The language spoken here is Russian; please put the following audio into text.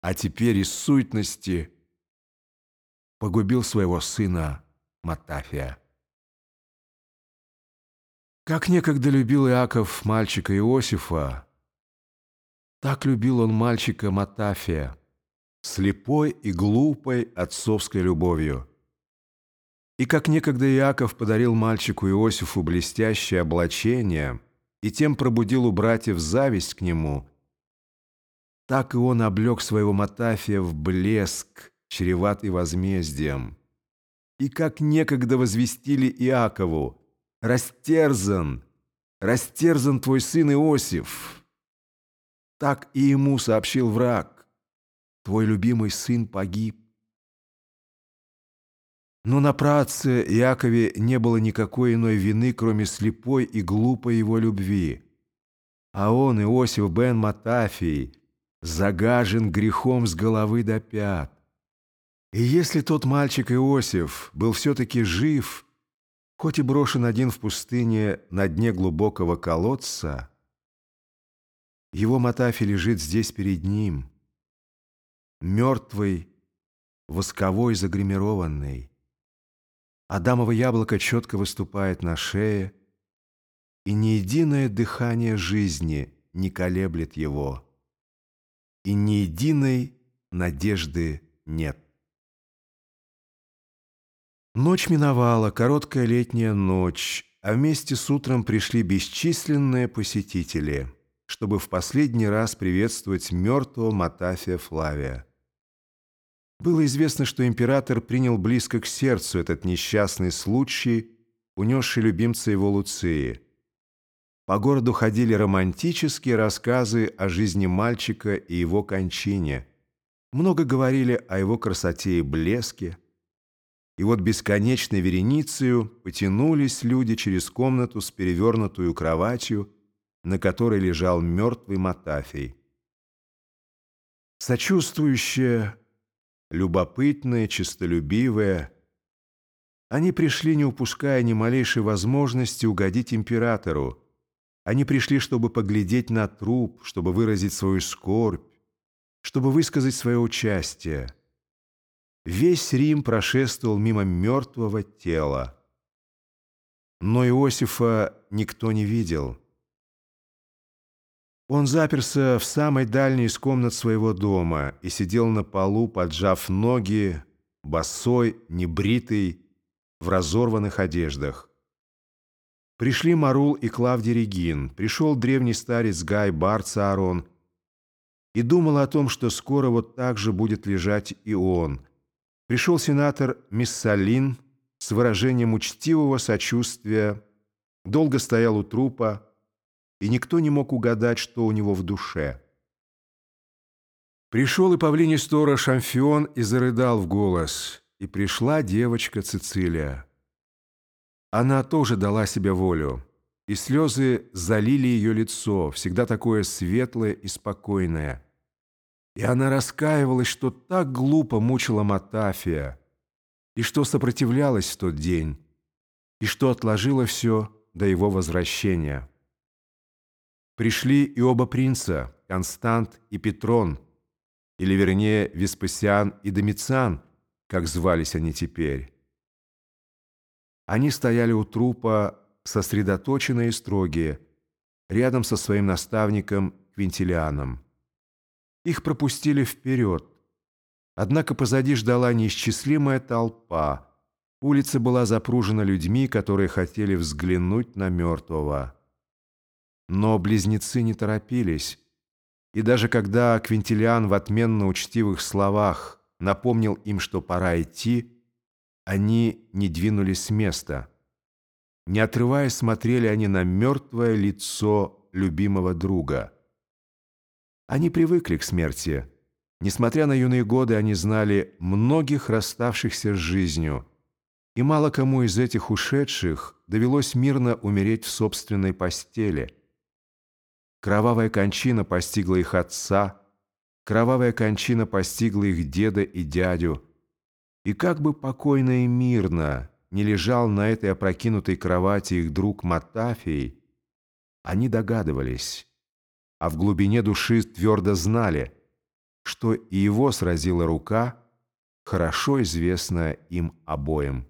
а теперь из суетности погубил своего сына Матафия. Как некогда любил Иаков мальчика Иосифа, так любил он мальчика Матафия, слепой и глупой отцовской любовью. И как некогда Иаков подарил мальчику Иосифу блестящее облачение и тем пробудил у братьев зависть к нему, так и он облег своего Матафия в блеск, чреватый возмездием. И как некогда возвестили Иакову, «Растерзан, растерзан твой сын Иосиф», так и ему сообщил враг, «Твой любимый сын погиб». Но на праце Иакове не было никакой иной вины, кроме слепой и глупой его любви. А он, Иосиф бен Матафий, загажен грехом с головы до пят. И если тот мальчик Иосиф был все-таки жив, хоть и брошен один в пустыне на дне глубокого колодца, его Матафи лежит здесь перед ним, мертвый, восковой, загримированный. Адамово яблоко четко выступает на шее, и ни единое дыхание жизни не колеблет его, и ни единой надежды нет. Ночь миновала, короткая летняя ночь, а вместе с утром пришли бесчисленные посетители, чтобы в последний раз приветствовать мертвого Матафия Флавия. Было известно, что император принял близко к сердцу этот несчастный случай, унесший любимца его Луции. По городу ходили романтические рассказы о жизни мальчика и его кончине. Много говорили о его красоте и блеске. И вот бесконечной вереницею потянулись люди через комнату с перевернутую кроватью, на которой лежал мертвый Матафий. Сочувствующие, любопытные, честолюбивые, они пришли, не упуская ни малейшей возможности угодить императору. Они пришли, чтобы поглядеть на труп, чтобы выразить свою скорбь, чтобы высказать свое участие. Весь Рим прошествовал мимо мертвого тела. Но Иосифа никто не видел. Он заперся в самой дальней из комнат своего дома и сидел на полу, поджав ноги, босой, небритый, в разорванных одеждах. Пришли Марул и Клавдий Регин, пришел древний старец Гай Барцаарон и думал о том, что скоро вот так же будет лежать и он – Пришел сенатор Миссалин с выражением учтивого сочувствия, долго стоял у трупа, и никто не мог угадать, что у него в душе. Пришел и павлиний сторож Амфион и зарыдал в голос, и пришла девочка Цицилия. Она тоже дала себе волю, и слезы залили ее лицо, всегда такое светлое и спокойное – и она раскаивалась, что так глупо мучила Матафия, и что сопротивлялась в тот день, и что отложила все до его возвращения. Пришли и оба принца, Констант и Петрон, или вернее Веспасиан и Домициан, как звались они теперь. Они стояли у трупа, сосредоточенные и строгие, рядом со своим наставником Квинтилианом. Их пропустили вперед. Однако позади ждала неисчислимая толпа. Улица была запружена людьми, которые хотели взглянуть на мертвого. Но близнецы не торопились. И даже когда Квинтилиан в отменно учтивых словах напомнил им, что пора идти, они не двинулись с места. Не отрываясь, смотрели они на мертвое лицо любимого друга – они привыкли к смерти. Несмотря на юные годы, они знали многих расставшихся с жизнью, и мало кому из этих ушедших довелось мирно умереть в собственной постели. Кровавая кончина постигла их отца, кровавая кончина постигла их деда и дядю, и как бы покойно и мирно не лежал на этой опрокинутой кровати их друг Матафий, они догадывались, а в глубине души твердо знали, что и его сразила рука, хорошо известная им обоим.